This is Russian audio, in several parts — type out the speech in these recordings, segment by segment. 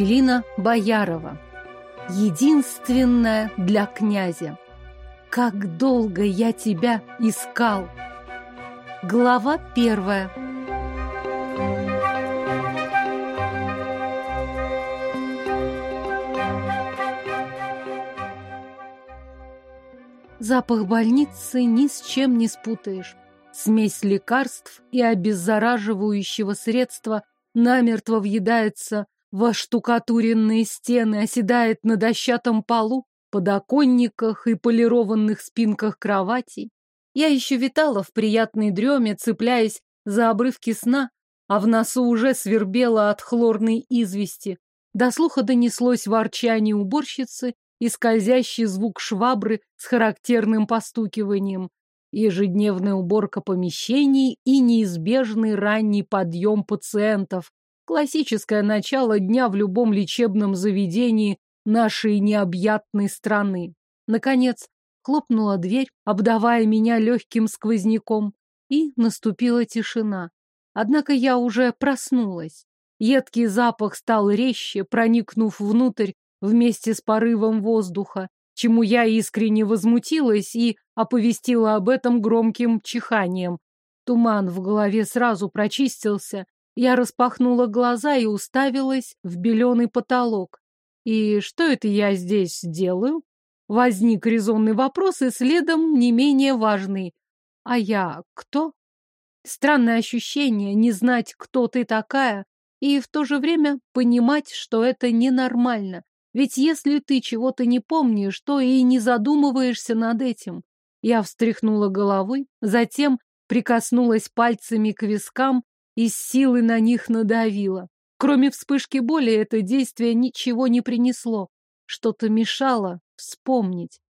Мелина Боярова. Единственная для князя. Как долго я тебя искал. Глава первая. Запах больницы ни с чем не спутаешь. Смесь лекарств и обеззараживающего средства намертво въедается во штукатуренные стены, оседает на дощатом полу, подоконниках и полированных спинках кроватей. Я еще витала в приятной дреме, цепляясь за обрывки сна, а в носу уже свербело от хлорной извести. До слуха донеслось ворчание уборщицы и скользящий звук швабры с характерным постукиванием, ежедневная уборка помещений и неизбежный ранний подъем пациентов, Классическое начало дня в любом лечебном заведении нашей необъятной страны. Наконец, хлопнула дверь, обдавая меня легким сквозняком, и наступила тишина. Однако я уже проснулась. Едкий запах стал резче, проникнув внутрь вместе с порывом воздуха, чему я искренне возмутилась и оповестила об этом громким чиханием. Туман в голове сразу прочистился, я распахнула глаза и уставилась в беленый потолок. И что это я здесь делаю? Возник резонный вопрос, и следом не менее важный. А я кто? Странное ощущение не знать, кто ты такая, и в то же время понимать, что это ненормально. Ведь если ты чего-то не помнишь, то и не задумываешься над этим. Я встряхнула головой, затем прикоснулась пальцами к вискам, и с силой на них надавила. Кроме вспышки боли это действие ничего не принесло. Что-то мешало вспомнить.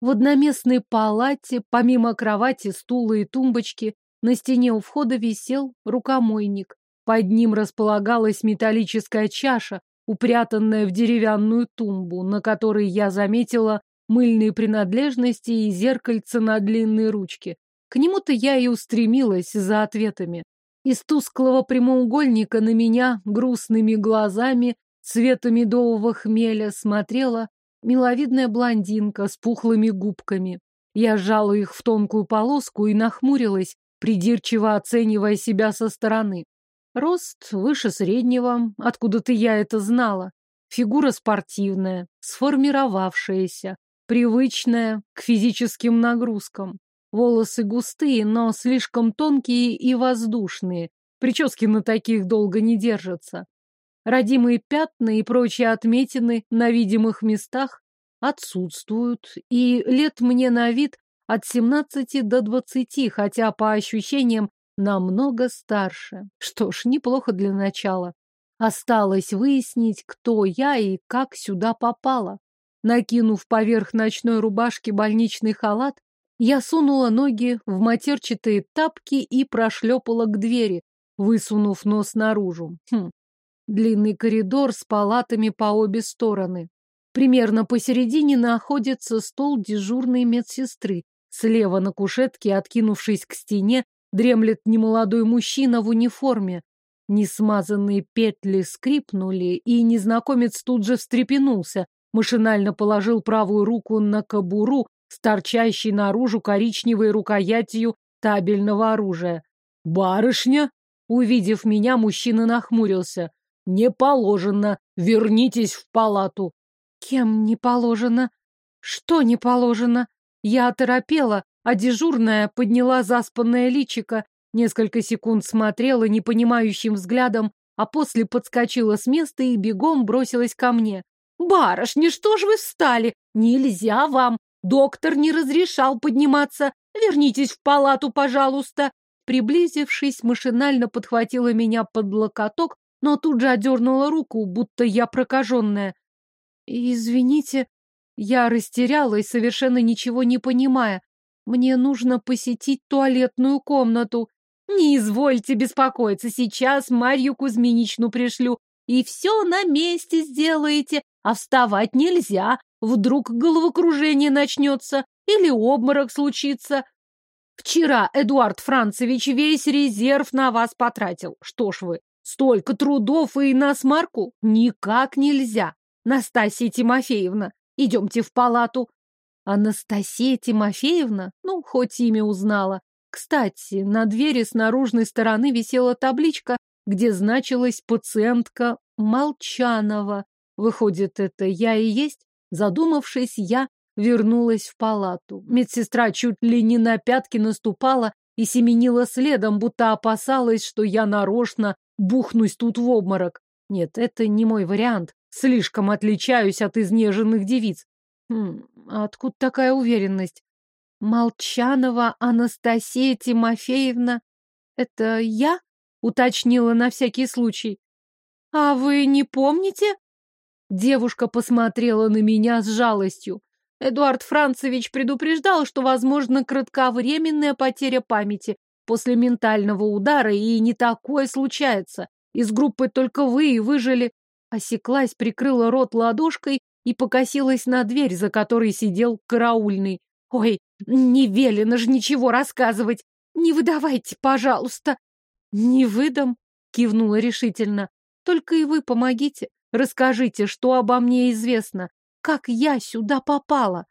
В одноместной палате, помимо кровати, стула и тумбочки, на стене у входа висел рукомойник. Под ним располагалась металлическая чаша, упрятанная в деревянную тумбу, на которой я заметила мыльные принадлежности и зеркальце на длинной ручке. К нему-то я и устремилась за ответами. Из тусклого прямоугольника на меня грустными глазами цвета медового хмеля смотрела миловидная блондинка с пухлыми губками. Я сжала их в тонкую полоску и нахмурилась, придирчиво оценивая себя со стороны. Рост выше среднего, откуда-то я это знала. Фигура спортивная, сформировавшаяся, привычная к физическим нагрузкам. Волосы густые, но слишком тонкие и воздушные. Прически на таких долго не держатся. Родимые пятна и прочие отметины на видимых местах отсутствуют, и лет мне на вид от 17 до 20, хотя по ощущениям намного старше. Что ж, неплохо для начала. Осталось выяснить, кто я и как сюда попала. Накинув поверх ночной рубашки больничный халат, я сунула ноги в матерчатые тапки и прошлепала к двери, высунув нос наружу. Хм. Длинный коридор с палатами по обе стороны. Примерно посередине находится стол дежурной медсестры. Слева на кушетке, откинувшись к стене, дремлет немолодой мужчина в униформе. Несмазанные петли скрипнули, и незнакомец тут же встрепенулся, машинально положил правую руку на кобуру, с торчащей наружу коричневой рукоятью табельного оружия. «Барышня!» Увидев меня, мужчина нахмурился. «Не положено! Вернитесь в палату!» «Кем не положено? Что не положено?» Я оторопела, а дежурная подняла заспанное личико, несколько секунд смотрела непонимающим взглядом, а после подскочила с места и бегом бросилась ко мне. «Барышня, что ж вы встали? Нельзя вам! Доктор не разрешал подниматься. Вернитесь в палату, пожалуйста. Приблизившись, машинально подхватила меня под локоток, но тут же одернула руку, будто я прокаженная. Извините, я растерялась, совершенно ничего не понимая. Мне нужно посетить туалетную комнату. Не извольте беспокоиться, сейчас Марью Кузьминичну пришлю, и все на месте сделаете, а вставать нельзя, Вдруг головокружение начнется или обморок случится. Вчера Эдуард Францевич весь резерв на вас потратил. Что ж вы, Столько трудов и на смарку? Никак нельзя. Настасья Тимофеевна, идемте в палату. Анастасия Тимофеевна? Ну, хоть имя узнала. Кстати, на двери с наружной стороны висела табличка, где значилась пациентка Молчанова. Выходит, это я и есть? Задумавшись, я вернулась в палату. Медсестра чуть ли не на пятки наступала и семенила следом, будто опасалась, что я нарочно бухнусь тут в обморок. Нет, это не мой вариант. Слишком отличаюсь от изнеженных девиц. Хм, откуда такая уверенность? Молчанова Анастасия Тимофеевна. Это я? Уточнила на всякий случай. А вы не помните? Девушка посмотрела на меня с жалостью. Эдуард Францевич предупреждал, что возможно кратковременная потеря памяти после ментального удара, и не такое случается. Из группы только вы и выжили. Осеклась, прикрыла рот ладошкой и покосилась на дверь, за которой сидел караульный. Ой, не велено же ничего рассказывать. Не выдавайте, пожалуйста. Не выдам, кивнула решительно. Только и вы помогите. Расскажите, что обо мне известно. Как я сюда попала?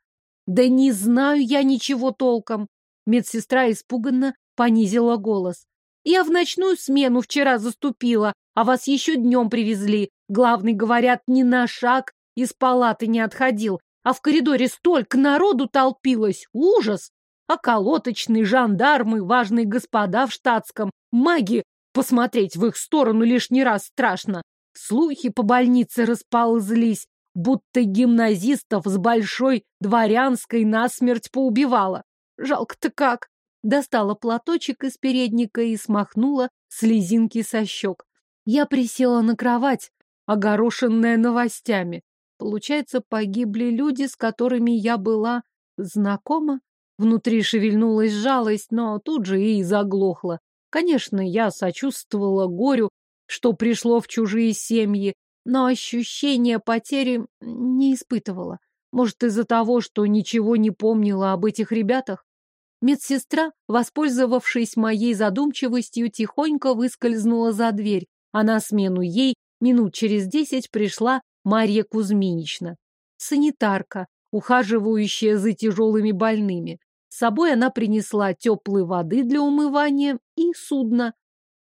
Да не знаю я ничего толком. Медсестра испуганно понизила голос. Я в ночную смену вчера заступила, а вас еще днем привезли. Главный, говорят, ни на шаг из палаты не отходил, а в коридоре столько народу толпилось. Ужас! А колоточные жандармы, важные господа в штатском, маги, посмотреть в их сторону лишний раз страшно. Слухи по больнице расползлись, будто гимназистов с большой дворянской насмерть поубивала. Жалко-то как. Достала платочек из передника и смахнула слезинки со щек. Я присела на кровать, огорошенная новостями. Получается, погибли люди, с которыми я была знакома? Внутри шевельнулась жалость, но тут же и заглохла. Конечно, я сочувствовала горю, что пришло в чужие семьи, но ощущения потери не испытывала. Может, из-за того, что ничего не помнила об этих ребятах? Медсестра, воспользовавшись моей задумчивостью, тихонько выскользнула за дверь, а на смену ей минут через десять пришла Марья Кузьминична. Санитарка, ухаживающая за тяжелыми больными. С собой она принесла теплой воды для умывания и судно.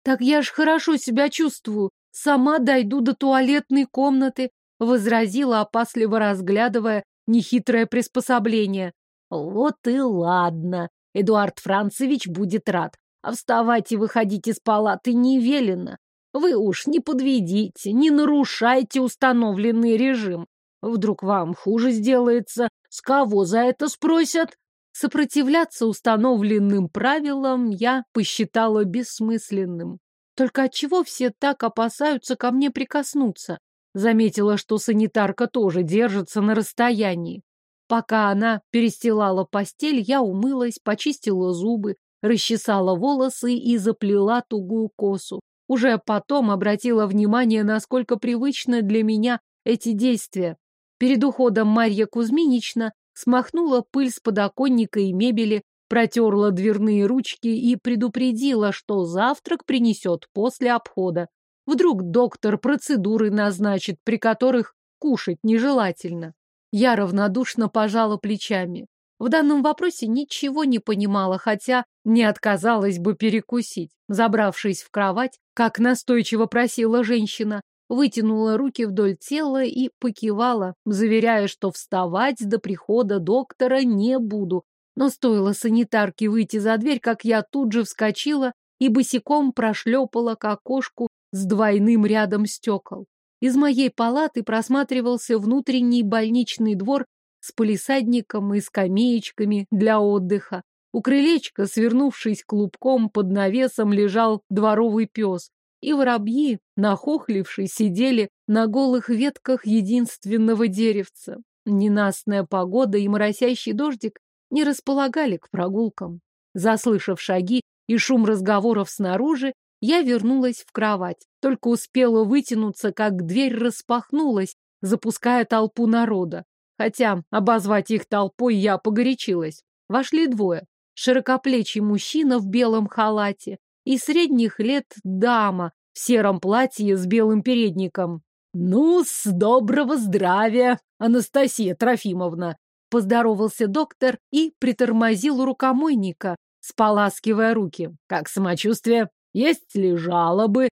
Так я ж хорошо себя чувствую, Сама дойду до туалетной комнаты, возразила, опасливо разглядывая нехитрое приспособление. Вот и ладно. Эдуард Францевич будет рад. А вставать и выходить из палаты не велено. Вы уж не подведите, не нарушайте установленный режим. Вдруг вам хуже сделается, с кого за это спросят? Сопротивляться установленным правилам я посчитала бессмысленным. Только отчего все так опасаются ко мне прикоснуться? Заметила, что санитарка тоже держится на расстоянии. Пока она перестилала постель, я умылась, почистила зубы, расчесала волосы и заплела тугую косу. Уже потом обратила внимание, насколько привычны для меня эти действия. Перед уходом Марья Кузьминична смахнула пыль с подоконника и мебели, протерла дверные ручки и предупредила, что завтрак принесет после обхода. Вдруг доктор процедуры назначит, при которых кушать нежелательно. Я равнодушно пожала плечами. В данном вопросе ничего не понимала, хотя не отказалась бы перекусить. Забравшись в кровать, как настойчиво просила женщина, вытянула руки вдоль тела и покивала, заверяя, что вставать до прихода доктора не буду, но стоило санитарке выйти за дверь, как я тут же вскочила и босиком прошлепала к окошку с двойным рядом стекол. Из моей палаты просматривался внутренний больничный двор с полисадником и скамеечками для отдыха. У крылечка, свернувшись клубком под навесом, лежал дворовый пес, и воробьи, нахохлившись, сидели на голых ветках единственного деревца. Ненастная погода и моросящий дождик не располагали к прогулкам. Заслышав шаги и шум разговоров снаружи, я вернулась в кровать. Только успела вытянуться, как дверь распахнулась, запуская толпу народа. Хотя обозвать их толпой я погорячилась. Вошли двое. Широкоплечий мужчина в белом халате и средних лет дама в сером платье с белым передником. «Ну, с доброго здравия, Анастасия Трофимовна!» Поздоровался доктор и притормозил у рукомойника, споласкивая руки. «Как самочувствие? Есть ли жалобы?»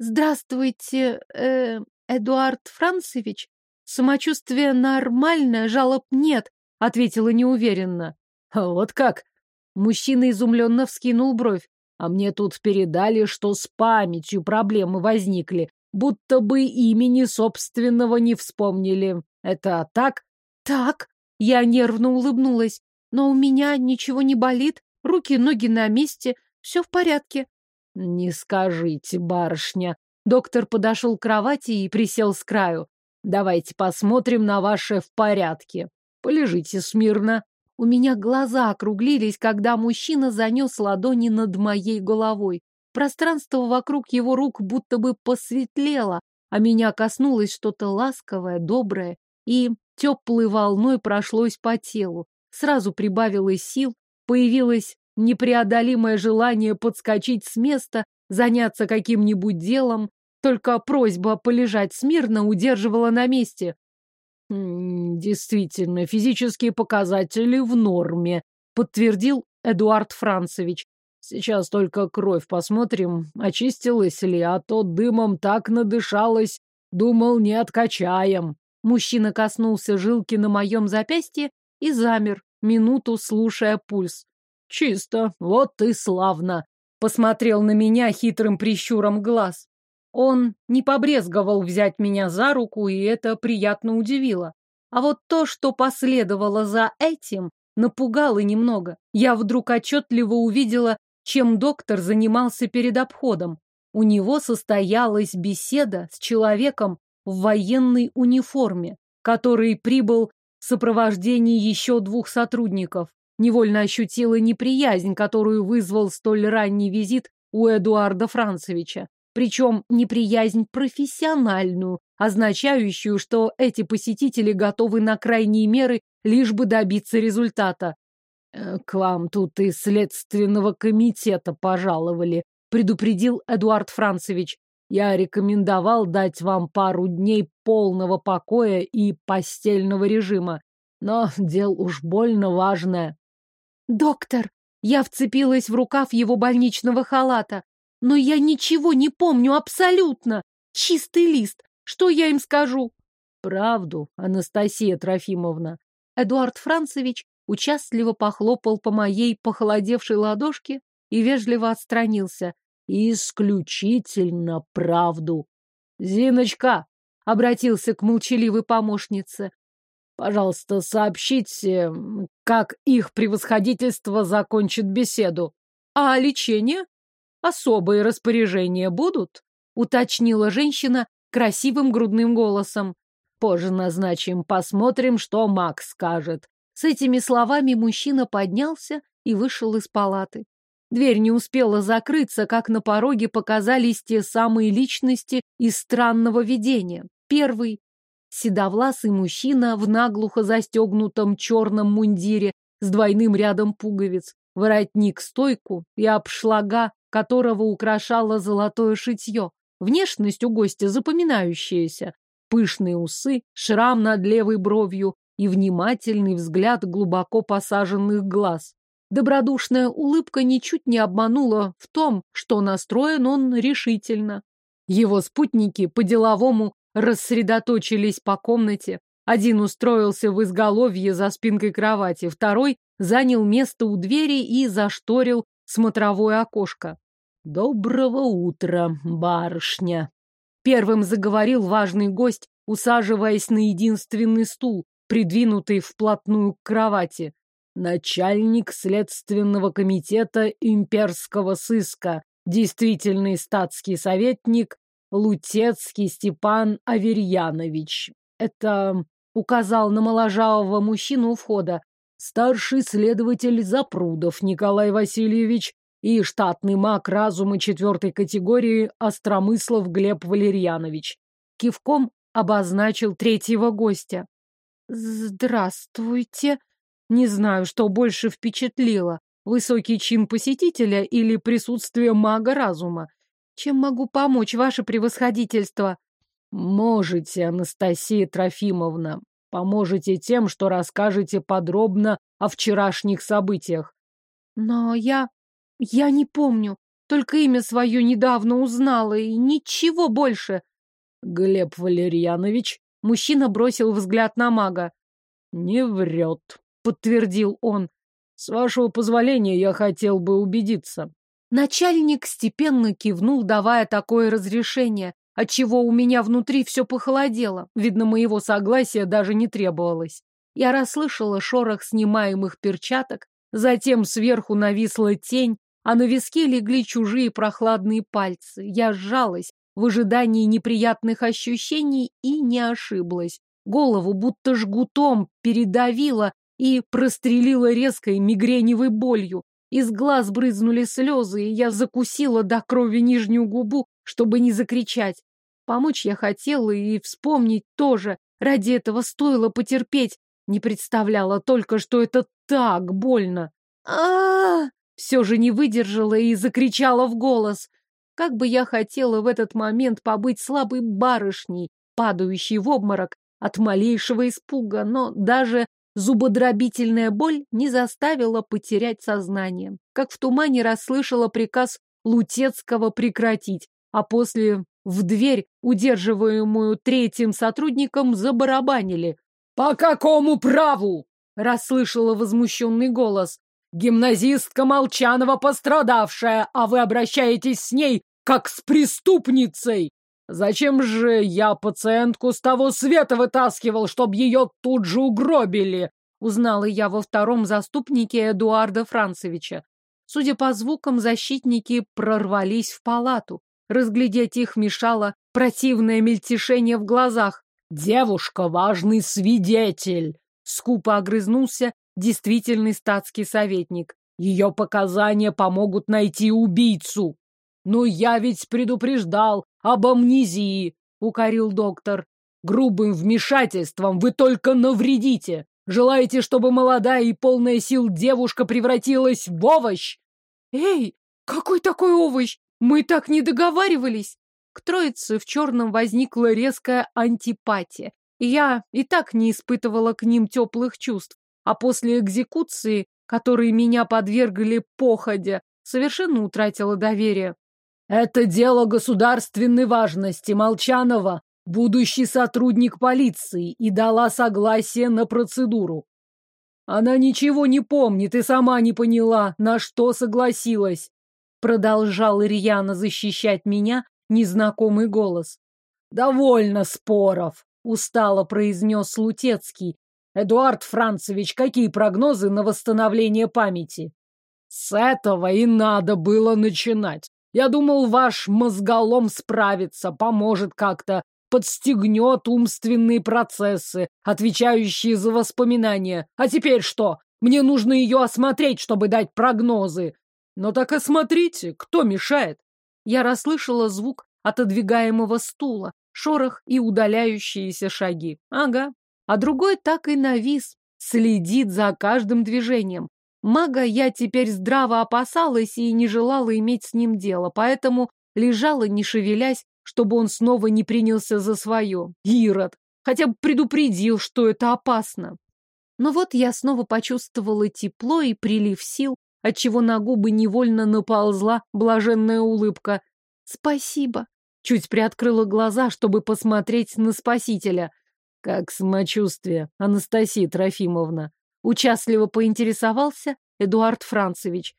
«Здравствуйте, э, Эдуард Францевич. Самочувствие нормальное, жалоб нет», — ответила неуверенно. «Вот как?» Мужчина изумленно вскинул бровь. «А мне тут передали, что с памятью проблемы возникли, будто бы имени собственного не вспомнили. Это так?» «Так», — я нервно улыбнулась. «Но у меня ничего не болит, руки, ноги на месте, все в порядке». «Не скажите, барышня». Доктор подошел к кровати и присел с краю. «Давайте посмотрим на ваше в порядке. Полежите смирно». У меня глаза округлились, когда мужчина занес ладони над моей головой. Пространство вокруг его рук будто бы посветлело, а меня коснулось что-то ласковое, доброе, и теплой волной прошлось по телу. Сразу прибавилось сил, появилось непреодолимое желание подскочить с места, заняться каким-нибудь делом, только просьба полежать смирно удерживала на месте. Действительно, физические показатели в норме, подтвердил Эдуард Францевич. Сейчас только кровь посмотрим, очистилась ли, а то дымом так надышалась, думал, не откачаем. Мужчина коснулся жилки на моем запястье и замер, минуту слушая пульс. Чисто, вот и славно. Посмотрел на меня хитрым прищуром глаз. Он не побрезговал взять меня за руку, и это приятно удивило. А вот то, что последовало за этим, напугало немного. Я вдруг отчетливо увидела, чем доктор занимался перед обходом. У него состоялась беседа с человеком в военной униформе, который прибыл в сопровождении еще двух сотрудников. Невольно ощутила неприязнь, которую вызвал столь ранний визит у Эдуарда Францевича. Причем неприязнь профессиональную, означающую, что эти посетители готовы на крайние меры, лишь бы добиться результата. «Э, «К вам тут из следственного комитета пожаловали», — предупредил Эдуард Францевич. «Я рекомендовал дать вам пару дней полного покоя и постельного режима. Но дел уж больно важное». «Доктор!» Я вцепилась в рукав его больничного халата. Но я ничего не помню абсолютно. Чистый лист. Что я им скажу? Правду, Анастасия Трофимовна. Эдуард Францевич участливо похлопал по моей похолодевшей ладошке и вежливо отстранился. Исключительно правду. Зиночка, обратился к молчаливой помощнице. Пожалуйста, сообщите, как их превосходительство закончит беседу. А лечение? Особые распоряжения будут? Уточнила женщина красивым грудным голосом. Позже назначим, посмотрим, что Макс скажет. С этими словами мужчина поднялся и вышел из палаты. Дверь не успела закрыться, как на пороге показались те самые личности из странного видения. Первый — седовласый мужчина в наглухо застегнутом черном мундире с двойным рядом пуговиц, воротник-стойку и обшлага которого украшало золотое шитье. Внешность у гостя запоминающаяся. Пышные усы, шрам над левой бровью и внимательный взгляд глубоко посаженных глаз. Добродушная улыбка ничуть не обманула в том, что настроен он решительно. Его спутники по-деловому рассредоточились по комнате. Один устроился в изголовье за спинкой кровати, второй занял место у двери и зашторил смотровое окошко. «Доброго утра, барышня!» Первым заговорил важный гость, усаживаясь на единственный стул, придвинутый вплотную к кровати. Начальник следственного комитета имперского сыска, действительный статский советник Лутецкий Степан Аверьянович. Это указал на моложавого мужчину у входа старший следователь Запрудов Николай Васильевич и штатный маг разума четвертой категории Остромыслов Глеб Валерьянович. Кивком обозначил третьего гостя. «Здравствуйте!» Не знаю, что больше впечатлило, высокий чин посетителя или присутствие мага разума. Чем могу помочь, ваше превосходительство? Можете, Анастасия Трофимовна. Поможете тем, что расскажете подробно о вчерашних событиях. Но я... я не помню. Только имя свое недавно узнала, и ничего больше. Глеб Валерьянович, мужчина бросил взгляд на мага. Не врет, подтвердил он. С вашего позволения я хотел бы убедиться. Начальник степенно кивнул, давая такое разрешение, отчего у меня внутри все похолодело. Видно, моего согласия даже не требовалось. Я расслышала шорох снимаемых перчаток, затем сверху нависла тень, а на виске легли чужие прохладные пальцы. Я сжалась в ожидании неприятных ощущений и не ошиблась. Голову будто жгутом передавила и прострелила резкой мигреневой болью. Из глаз брызнули слезы, и я закусила до крови нижнюю губу, чтобы не закричать. Помочь я хотела и вспомнить тоже. Ради этого стоило потерпеть. Не представляла только, что это так больно. а, Все же не выдержала и закричала в голос. Как бы я хотела в этот момент побыть слабой барышней, падающей в обморок от малейшего испуга, но даже Зубодробительная боль не заставила потерять сознание. Как в тумане расслышала приказ Лутецкого прекратить, а после в дверь, удерживаемую третьим сотрудником, забарабанили. «По какому праву?» — расслышала возмущенный голос. «Гимназистка Молчанова пострадавшая, а вы обращаетесь с ней, как с преступницей!» Зачем же я пациентку с того света вытаскивал, чтобы ее тут же угробили? Узнала я во втором заступнике Эдуарда Францевича. Судя по звукам, защитники прорвались в палату. Разглядеть их мешало противное мельтешение в глазах. «Девушка — важный свидетель!» — скупо огрызнулся действительный статский советник. «Ее показания помогут найти убийцу!» «Ну, я ведь предупреждал об амнезии», — укорил доктор. «Грубым вмешательством вы только навредите. Желаете, чтобы молодая и полная сил девушка превратилась в овощ?» «Эй, какой такой овощ? Мы так не договаривались!» К троице в черном возникла резкая антипатия. Я и так не испытывала к ним теплых чувств. А после экзекуции, которой меня подвергли походя, совершенно утратила доверие. Это дело государственной важности Молчанова, будущий сотрудник полиции, и дала согласие на процедуру. Она ничего не помнит и сама не поняла, на что согласилась. Продолжал Ирьяна защищать меня незнакомый голос. «Довольно споров», — устало произнес Лутецкий. «Эдуард Францевич, какие прогнозы на восстановление памяти?» «С этого и надо было начинать. Я думал, ваш мозголом справится, поможет как-то, подстегнет умственные процессы, отвечающие за воспоминания. А теперь что? Мне нужно ее осмотреть, чтобы дать прогнозы. Но так осмотрите, кто мешает? Я расслышала звук отодвигаемого стула, шорох и удаляющиеся шаги. Ага. А другой так и навис, следит за каждым движением. Мага я теперь здраво опасалась и не желала иметь с ним дело, поэтому лежала, не шевелясь, чтобы он снова не принялся за свое. Ирод! Хотя бы предупредил, что это опасно. Но вот я снова почувствовала тепло и прилив сил, отчего на губы невольно наползла блаженная улыбка. «Спасибо!» Чуть приоткрыла глаза, чтобы посмотреть на спасителя. «Как самочувствие, Анастасия Трофимовна?» Участливо поинтересовался Эдуард Францевич.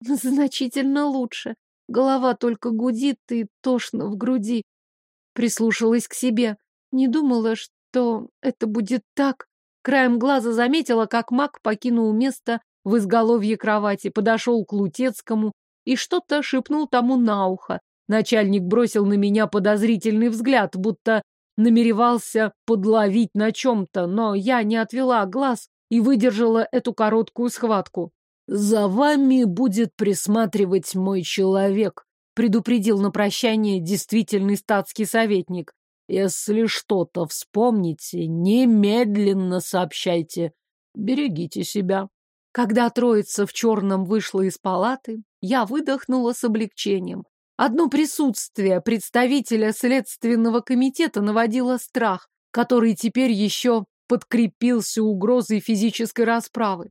Значительно лучше. Голова только гудит и тошно в груди. Прислушалась к себе. Не думала, что это будет так. Краем глаза заметила, как маг покинул место в изголовье кровати, подошел к Лутецкому и что-то шепнул тому на ухо. Начальник бросил на меня подозрительный взгляд, будто намеревался подловить на чем-то, но я не отвела глаз и выдержала эту короткую схватку. «За вами будет присматривать мой человек», предупредил на прощание действительный статский советник. «Если что-то вспомните, немедленно сообщайте. Берегите себя». Когда троица в черном вышла из палаты, я выдохнула с облегчением. Одно присутствие представителя Следственного комитета наводило страх, который теперь еще подкрепился угрозой физической расправы.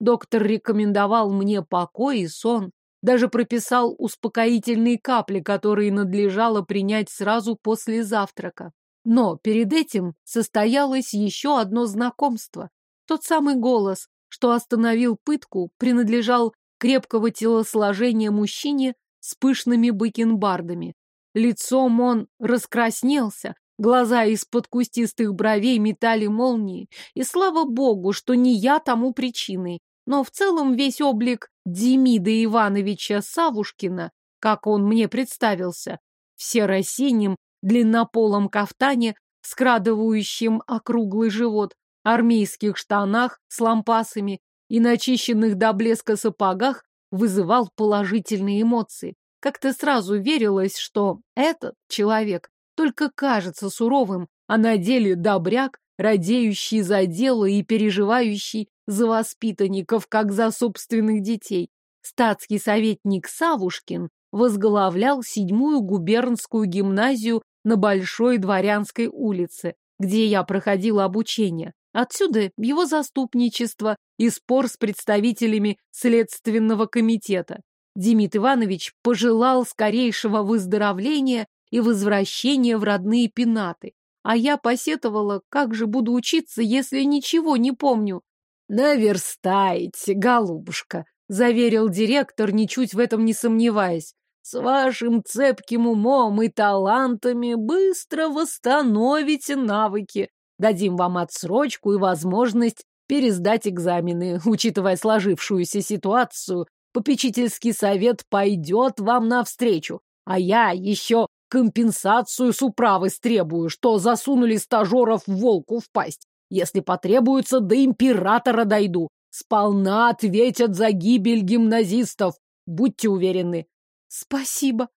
Доктор рекомендовал мне покой и сон, даже прописал успокоительные капли, которые надлежало принять сразу после завтрака. Но перед этим состоялось еще одно знакомство. Тот самый голос, что остановил пытку, принадлежал крепкого телосложения мужчине с пышными бакенбардами. Лицом он раскраснелся, глаза из-под кустистых бровей метали молнии, и слава богу, что не я тому причиной. Но в целом весь облик Демида Ивановича Савушкина, как он мне представился, в серо-синем длиннополом кафтане, скрадывающим округлый живот, армейских штанах с лампасами и начищенных до блеска сапогах, вызывал положительные эмоции. Как-то сразу верилось, что этот человек только кажется суровым, а на деле добряк, радеющий за дело и переживающий за воспитанников, как за собственных детей. Статский советник Савушкин возглавлял седьмую губернскую гимназию на Большой Дворянской улице, где я проходила обучение. Отсюда его заступничество и спор с представителями Следственного комитета. Демид Иванович пожелал скорейшего выздоровления и возвращения в родные пенаты. А я посетовала, как же буду учиться, если ничего не помню. «Наверстаете, голубушка», — заверил директор, ничуть в этом не сомневаясь. «С вашим цепким умом и талантами быстро восстановите навыки. Дадим вам отсрочку и возможность пересдать экзамены. Учитывая сложившуюся ситуацию, попечительский совет пойдет вам навстречу. А я еще компенсацию с управы стребую, что засунули стажеров волку в пасть. Если потребуется, до императора дойду. Сполна ответят за гибель гимназистов. Будьте уверены. Спасибо.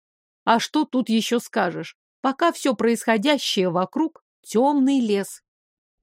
А что тут еще скажешь? Пока все происходящее вокруг — темный лес.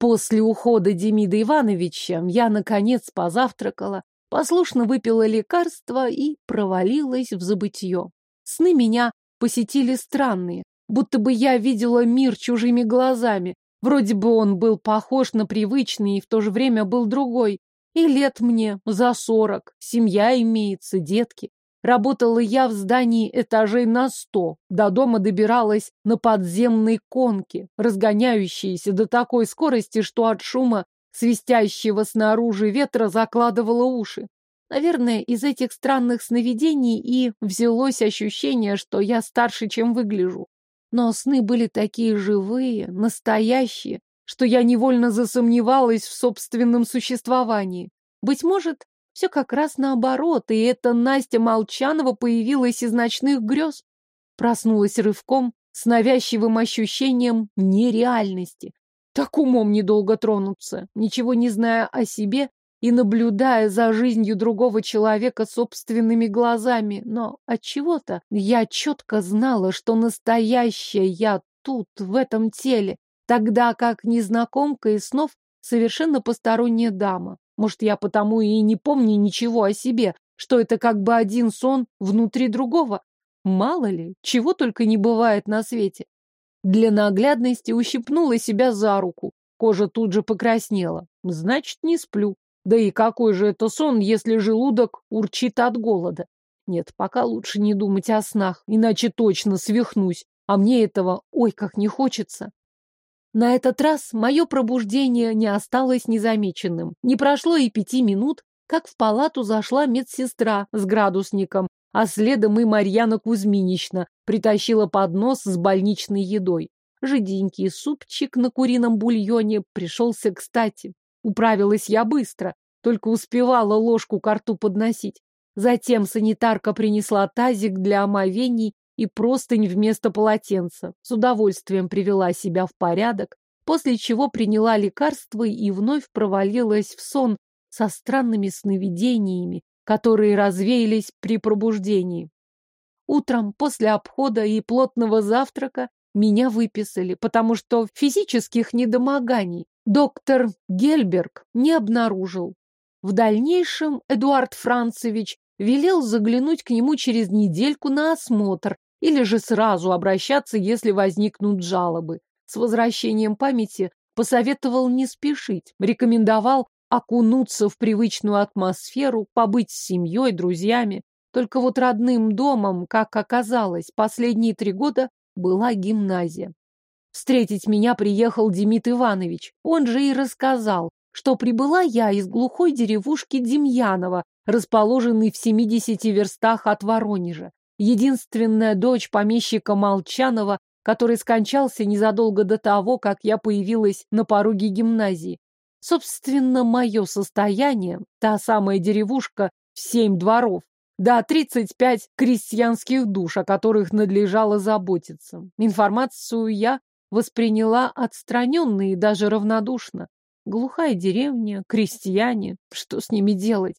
После ухода Демида Ивановича я, наконец, позавтракала, послушно выпила лекарство и провалилась в забытье. Сны меня посетили странные, будто бы я видела мир чужими глазами. Вроде бы он был похож на привычный и в то же время был другой. И лет мне за сорок, семья имеется, детки. Работала я в здании этажей на сто. До дома добиралась на подземной конке, разгоняющейся до такой скорости, что от шума свистящего снаружи ветра закладывала уши. Наверное, из этих странных сновидений и взялось ощущение, что я старше, чем выгляжу. Но сны были такие живые, настоящие, что я невольно засомневалась в собственном существовании. Быть может, все как раз наоборот, и эта Настя Молчанова появилась из ночных грез. Проснулась рывком с навязчивым ощущением нереальности. Так умом недолго тронуться, ничего не зная о себе и наблюдая за жизнью другого человека собственными глазами. Но от чего то я четко знала, что настоящая я тут, в этом теле, тогда как незнакомка из снов совершенно посторонняя дама. Может, я потому и не помню ничего о себе, что это как бы один сон внутри другого? Мало ли, чего только не бывает на свете. Для наглядности ущипнула себя за руку. Кожа тут же покраснела. Значит, не сплю. Да и какой же это сон, если желудок урчит от голода? Нет, пока лучше не думать о снах, иначе точно свихнусь. А мне этого, ой, как не хочется. На этот раз мое пробуждение не осталось незамеченным. Не прошло и пяти минут, как в палату зашла медсестра с градусником, а следом и Марьяна Кузьминична притащила поднос с больничной едой. Жиденький супчик на курином бульоне пришелся кстати. Управилась я быстро, только успевала ложку к рту подносить. Затем санитарка принесла тазик для омовений и простынь вместо полотенца. С удовольствием привела себя в порядок, после чего приняла лекарство и вновь провалилась в сон со странными сновидениями, которые развеялись при пробуждении. Утром после обхода и плотного завтрака меня выписали, потому что физических недомоганий доктор Гельберг не обнаружил. В дальнейшем Эдуард Францевич велел заглянуть к нему через недельку на осмотр или же сразу обращаться, если возникнут жалобы. С возвращением памяти посоветовал не спешить, рекомендовал окунуться в привычную атмосферу, побыть с семьей, друзьями. Только вот родным домом, как оказалось, последние три года была гимназия. Встретить меня приехал Демид Иванович. Он же и рассказал, что прибыла я из глухой деревушки Демьянова, расположенной в 70 верстах от Воронежа. Единственная дочь помещика Молчанова, который скончался незадолго до того, как я появилась на пороге гимназии. Собственно, мое состояние, та самая деревушка в семь дворов, да 35 крестьянских душ, о которых надлежало заботиться. Информацию я восприняла отстраненно и даже равнодушно. Глухая деревня, крестьяне, что с ними делать?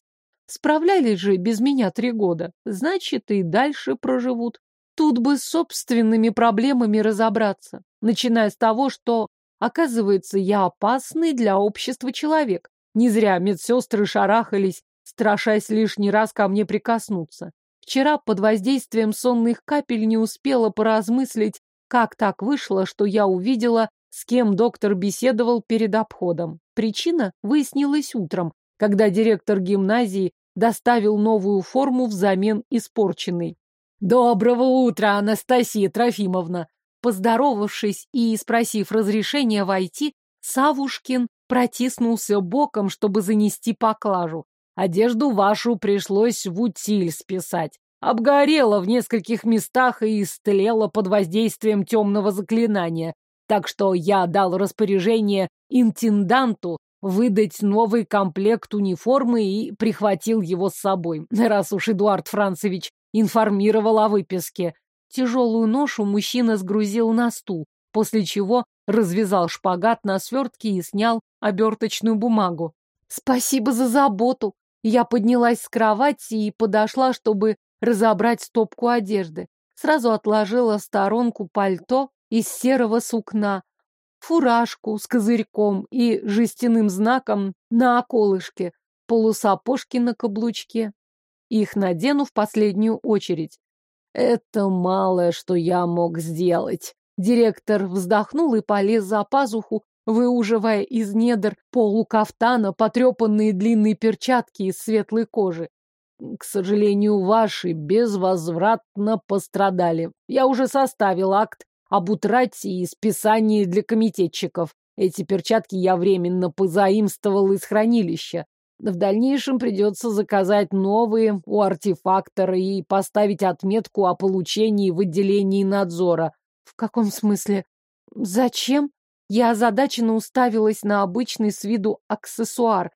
Справлялись же без меня три года, значит, и дальше проживут. Тут бы с собственными проблемами разобраться, начиная с того, что, оказывается, я опасный для общества человек. Не зря медсестры шарахались, страшась лишний раз ко мне прикоснуться. Вчера под воздействием сонных капель не успела поразмыслить, как так вышло, что я увидела, с кем доктор беседовал перед обходом. Причина выяснилась утром, когда директор гимназии доставил новую форму взамен испорченной. «Доброго утра, Анастасия Трофимовна!» Поздоровавшись и спросив разрешения войти, Савушкин протиснулся боком, чтобы занести поклажу. Одежду вашу пришлось в утиль списать. Обгорела в нескольких местах и истлела под воздействием темного заклинания. Так что я дал распоряжение интенданту выдать новый комплект униформы и прихватил его с собой, раз уж Эдуард Францевич информировал о выписке. Тяжелую ношу мужчина сгрузил на стул, после чего развязал шпагат на свертке и снял оберточную бумагу. «Спасибо за заботу!» Я поднялась с кровати и подошла, чтобы разобрать стопку одежды. Сразу отложила в сторонку пальто из серого сукна, фуражку с козырьком и жестяным знаком на околышке, полусапожки на каблучке. Их надену в последнюю очередь. Это малое, что я мог сделать. Директор вздохнул и полез за пазуху, выуживая из недр полукафтана потрепанные длинные перчатки из светлой кожи. К сожалению, ваши безвозвратно пострадали. Я уже составил акт об утрате и списании для комитетчиков. Эти перчатки я временно позаимствовал из хранилища. В дальнейшем придется заказать новые у артефактора и поставить отметку о получении в отделении надзора. В каком смысле? Зачем? Я озадаченно уставилась на обычный с виду аксессуар,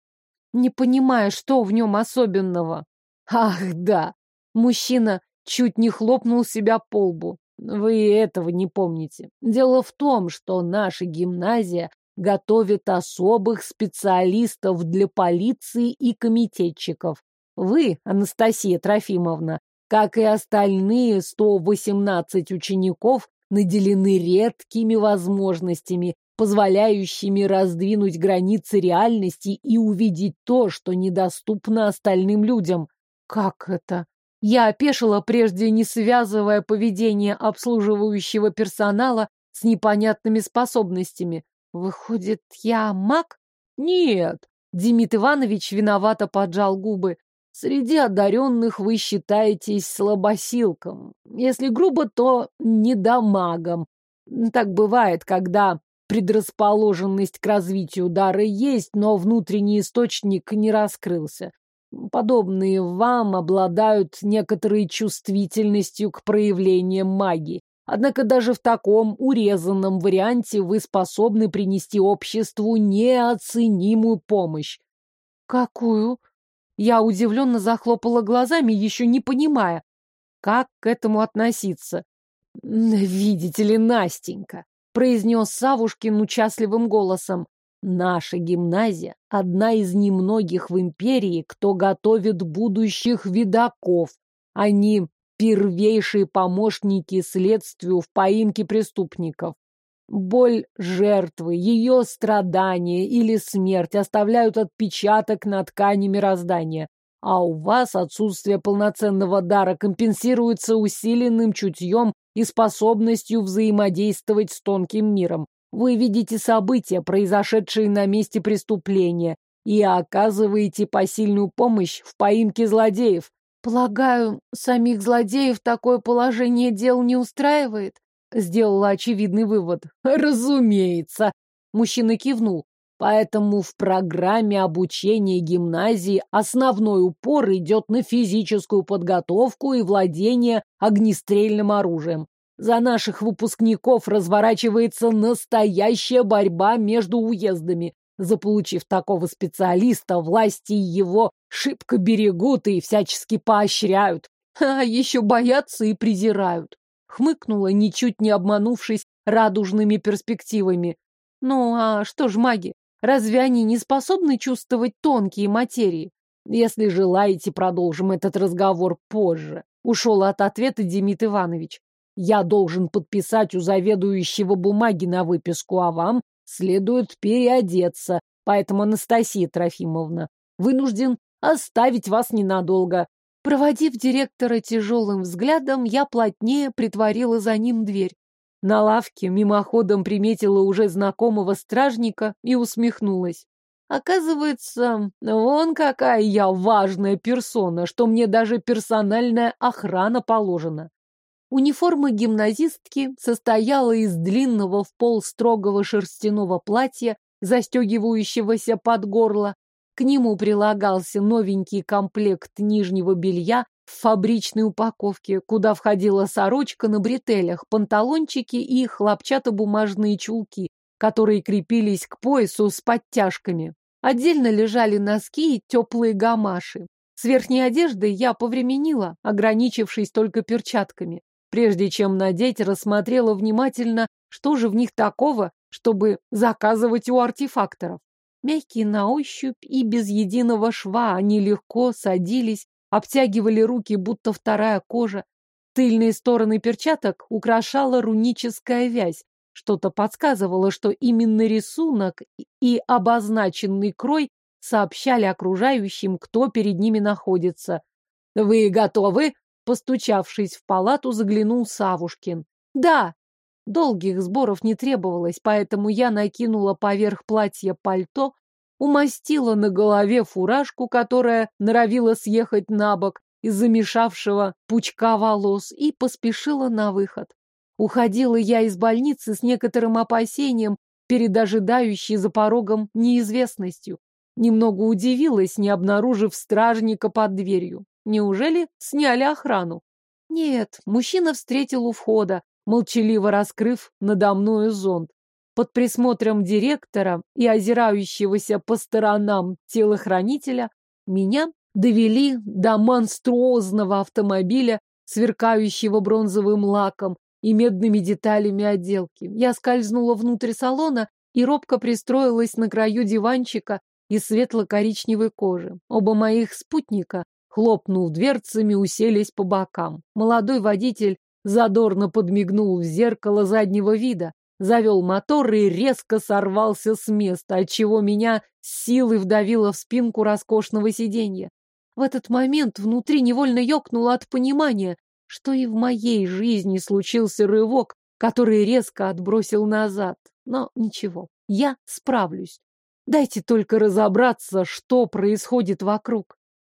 не понимая, что в нем особенного. Ах, да! Мужчина чуть не хлопнул себя по лбу. Вы этого не помните. Дело в том, что наша гимназия готовит особых специалистов для полиции и комитетчиков. Вы, Анастасия Трофимовна, как и остальные 118 учеников, наделены редкими возможностями, позволяющими раздвинуть границы реальности и увидеть то, что недоступно остальным людям. Как это? Я опешила, прежде не связывая поведение обслуживающего персонала с непонятными способностями. Выходит, я маг? Нет. Демид Иванович виновато поджал губы. Среди одаренных вы считаетесь слабосилком. Если грубо, то недомагом. Так бывает, когда предрасположенность к развитию дара есть, но внутренний источник не раскрылся. Подобные вам обладают некоторой чувствительностью к проявлениям магии. Однако даже в таком урезанном варианте вы способны принести обществу неоценимую помощь. Какую? Я удивленно захлопала глазами, еще не понимая, как к этому относиться. Видите ли, Настенька, произнес Савушкин участливым голосом. Наша гимназия – одна из немногих в империи, кто готовит будущих видаков. Они первейшие помощники следствию в поимке преступников. Боль жертвы, ее страдания или смерть оставляют отпечаток на ткани мироздания. а у вас отсутствие полноценного дара компенсируется усиленным чутьем и способностью взаимодействовать с тонким миром. Вы видите события, произошедшие на месте преступления, и оказываете посильную помощь в поимке злодеев. Полагаю, самих злодеев такое положение дел не устраивает? Сделала очевидный вывод. Разумеется. Мужчина кивнул. Поэтому в программе обучения гимназии основной упор идет на физическую подготовку и владение огнестрельным оружием. За наших выпускников разворачивается настоящая борьба между уездами. Заполучив такого специалиста, власти его шибко берегут и всячески поощряют. А еще боятся и презирают. Хмыкнула, ничуть не обманувшись радужными перспективами. Ну, а что ж маги? Разве они не способны чувствовать тонкие материи? Если желаете, продолжим этот разговор позже. Ушел от ответа Демид Иванович. Я должен подписать у заведующего бумаги на выписку, а вам следует переодеться. Поэтому, Анастасия Трофимовна, вынужден оставить вас ненадолго. Проводив директора тяжелым взглядом, я плотнее притворила за ним дверь. На лавке мимоходом приметила уже знакомого стражника и усмехнулась. Оказывается, вон какая я важная персона, что мне даже персональная охрана положена. Униформа гимназистки состояла из длинного в пол строгого шерстяного платья, застегивающегося под горло. К нему прилагался новенький комплект нижнего белья в фабричной упаковке, куда входила сорочка на бретелях, панталончики и хлопчатобумажные чулки, которые крепились к поясу с подтяжками. Отдельно лежали носки и теплые гамаши. С верхней одеждой я повременила, ограничившись только перчатками. Прежде чем надеть, рассмотрела внимательно, что же в них такого, чтобы заказывать у артефакторов. Мягкие на ощупь и без единого шва они легко садились обтягивали руки, будто вторая кожа. Тыльные стороны перчаток украшала руническая вязь. Что-то подсказывало, что именно рисунок и обозначенный крой сообщали окружающим, кто перед ними находится. «Вы готовы?» Постучавшись в палату, заглянул Савушкин. «Да!» Долгих сборов не требовалось, поэтому я накинула поверх платья пальто, умастила на голове фуражку, которая норовила съехать на бок из замешавшего пучка волос, и поспешила на выход. Уходила я из больницы с некоторым опасением перед ожидающей за порогом неизвестностью. Немного удивилась, не обнаружив стражника под дверью. Неужели сняли охрану? Нет, мужчина встретил у входа, молчаливо раскрыв надо мною зонт под присмотром директора и озирающегося по сторонам телохранителя, меня довели до монструозного автомобиля, сверкающего бронзовым лаком и медными деталями отделки. Я скользнула внутрь салона и робко пристроилась на краю диванчика из светло-коричневой кожи. Оба моих спутника, хлопнув дверцами, уселись по бокам. Молодой водитель задорно подмигнул в зеркало заднего вида, завел мотор и резко сорвался с места, отчего меня силой вдавило в спинку роскошного сиденья. В этот момент внутри невольно ёкнуло от понимания, что и в моей жизни случился рывок, который резко отбросил назад. Но ничего, я справлюсь. Дайте только разобраться, что происходит вокруг.